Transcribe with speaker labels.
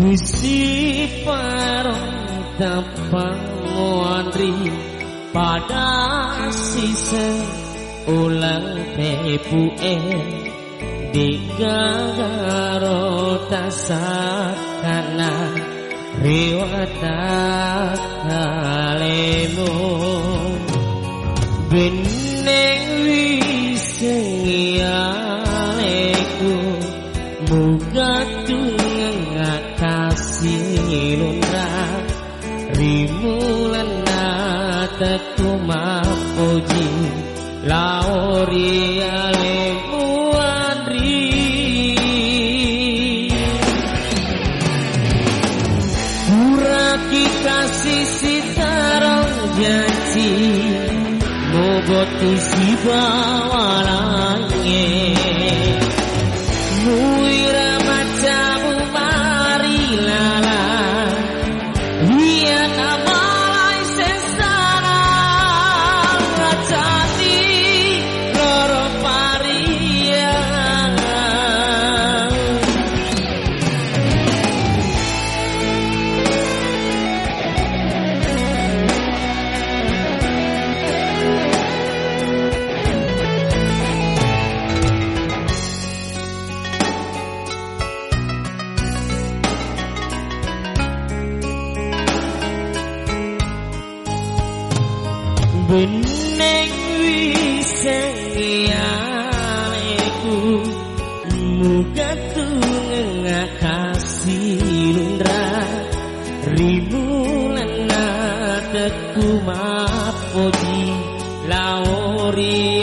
Speaker 1: Gusti parong tapang muandri pada sisa ulang tepu eh digagaro tasakana riwata kalemu beneng rimulan nataku mapuji lauri alemu andri Uraki kasih sitarong janji Mogotu si bawalange Beneng wisengiyaleku Muga tunga kasih lundra Ribulan teku mapoji Lauri